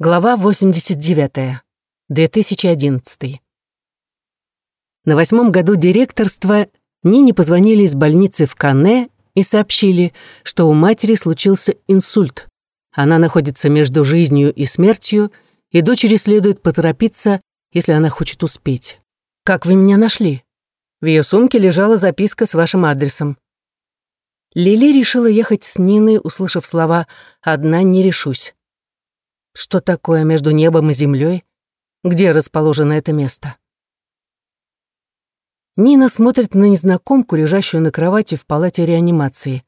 Глава 89. 2011. На восьмом году директорства Нине позвонили из больницы в Канне и сообщили, что у матери случился инсульт. Она находится между жизнью и смертью, и дочери следует поторопиться, если она хочет успеть. «Как вы меня нашли?» В ее сумке лежала записка с вашим адресом. Лили решила ехать с Ниной, услышав слова «одна не решусь». Что такое между небом и землей? Где расположено это место? Нина смотрит на незнакомку, лежащую на кровати в палате реанимации.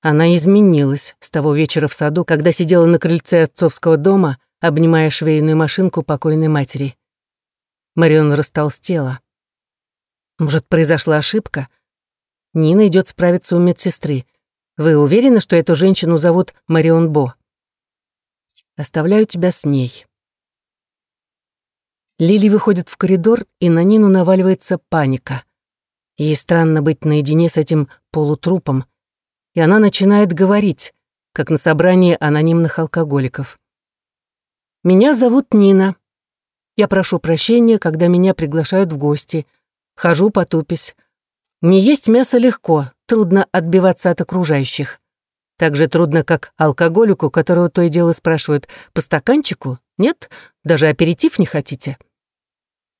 Она изменилась с того вечера в саду, когда сидела на крыльце отцовского дома, обнимая швейную машинку покойной матери. Марион растолстела. Может, произошла ошибка? Нина идет справиться у медсестры. Вы уверены, что эту женщину зовут Марион Бо? Оставляю тебя с ней». Лили выходит в коридор, и на Нину наваливается паника. Ей странно быть наедине с этим полутрупом, и она начинает говорить, как на собрании анонимных алкоголиков. «Меня зовут Нина. Я прошу прощения, когда меня приглашают в гости. Хожу потупись. Не есть мясо легко, трудно отбиваться от окружающих. Так же трудно, как алкоголику, которого то и дело спрашивают «по стаканчику? Нет? Даже аперитив не хотите?»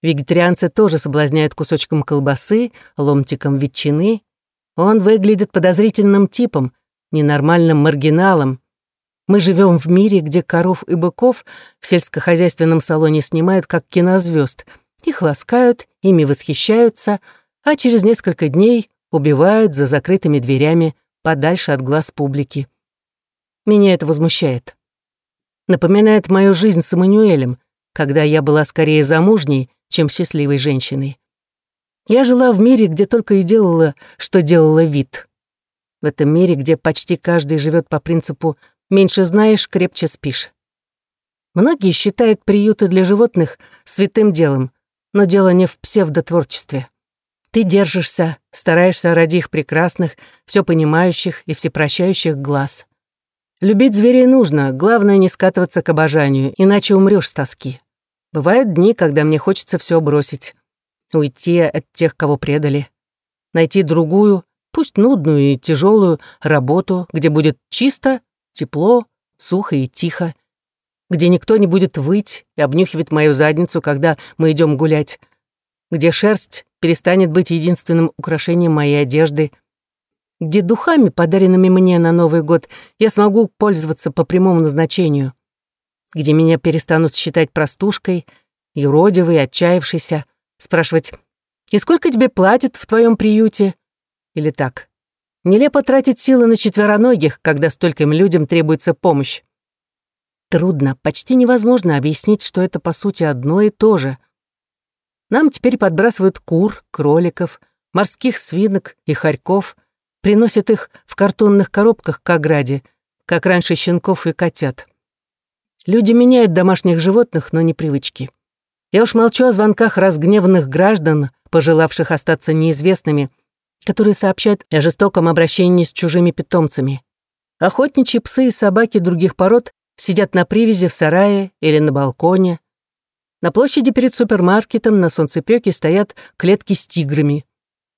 Вегетарианцы тоже соблазняют кусочком колбасы, ломтиком ветчины. Он выглядит подозрительным типом, ненормальным маргиналом. Мы живем в мире, где коров и быков в сельскохозяйственном салоне снимают как кинозвезд. Их ласкают, ими восхищаются, а через несколько дней убивают за закрытыми дверями подальше от глаз публики. Меня это возмущает. Напоминает мою жизнь с Эммануэлем, когда я была скорее замужней, чем счастливой женщиной. Я жила в мире, где только и делала, что делала вид. В этом мире, где почти каждый живет по принципу «меньше знаешь, крепче спишь». Многие считают приюты для животных святым делом, но дело не в псевдотворчестве. Ты держишься, стараешься ради их прекрасных, все понимающих и всепрощающих глаз. Любить зверей нужно, главное не скатываться к обожанию, иначе умрёшь с тоски. Бывают дни, когда мне хочется все бросить. Уйти от тех, кого предали. Найти другую, пусть нудную и тяжелую, работу, где будет чисто, тепло, сухо и тихо, где никто не будет выть и обнюхивать мою задницу, когда мы идем гулять, где шерсть перестанет быть единственным украшением моей одежды, где духами, подаренными мне на Новый год, я смогу пользоваться по прямому назначению, где меня перестанут считать простушкой, юродивой, отчаявшейся, спрашивать «И сколько тебе платят в твоем приюте?» Или так «Нелепо тратить силы на четвероногих, когда стольким людям требуется помощь». Трудно, почти невозможно объяснить, что это по сути одно и то же — нам теперь подбрасывают кур, кроликов, морских свинок и хорьков, приносят их в картонных коробках к ограде, как раньше щенков и котят. Люди меняют домашних животных, но не привычки. Я уж молчу о звонках разгневанных граждан, пожелавших остаться неизвестными, которые сообщают о жестоком обращении с чужими питомцами. Охотничьи псы и собаки других пород сидят на привязи в сарае или на балконе, на площади перед супермаркетом на солнцепёке стоят клетки с тиграми.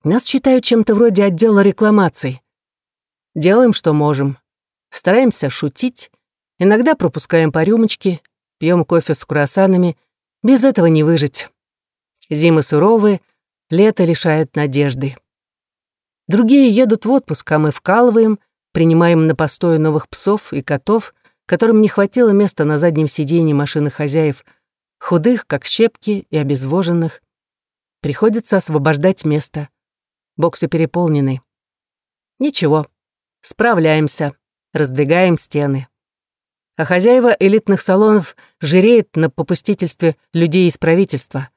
Нас считают чем-то вроде отдела рекламаций. Делаем, что можем. Стараемся шутить, иногда пропускаем по рюмочке, пьем кофе с круассанами. Без этого не выжить. Зимы суровые, лето лишает надежды. Другие едут в отпуск, а мы вкалываем, принимаем на постой новых псов и котов, которым не хватило места на заднем сиденье машины хозяев — худых, как щепки, и обезвоженных. Приходится освобождать место. Боксы переполнены. Ничего, справляемся, раздвигаем стены. А хозяева элитных салонов жиреют на попустительстве людей из правительства.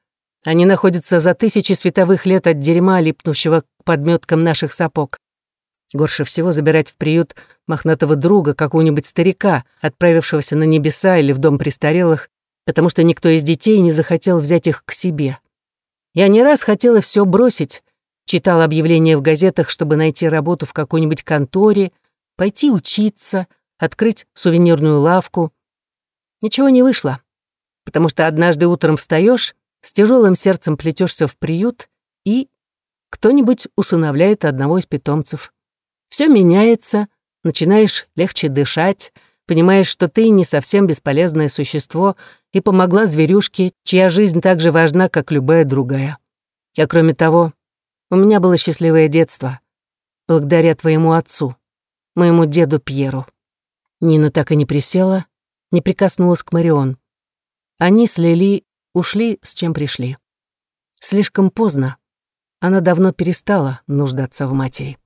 Они находятся за тысячи световых лет от дерьма, липнущего к подметкам наших сапог. Горше всего забирать в приют мохнатого друга, какого-нибудь старика, отправившегося на небеса или в дом престарелых, потому что никто из детей не захотел взять их к себе. Я не раз хотела все бросить, читала объявления в газетах, чтобы найти работу в какой-нибудь конторе, пойти учиться, открыть сувенирную лавку. Ничего не вышло, потому что однажды утром встаешь, с тяжелым сердцем плетешься в приют, и кто-нибудь усыновляет одного из питомцев. Все меняется, начинаешь легче дышать, понимаешь, что ты не совсем бесполезное существо и помогла зверюшке, чья жизнь так же важна, как любая другая. А кроме того, у меня было счастливое детство, благодаря твоему отцу, моему деду Пьеру. Нина так и не присела, не прикоснулась к Марион. Они с Лили ушли, с чем пришли. Слишком поздно. Она давно перестала нуждаться в матери.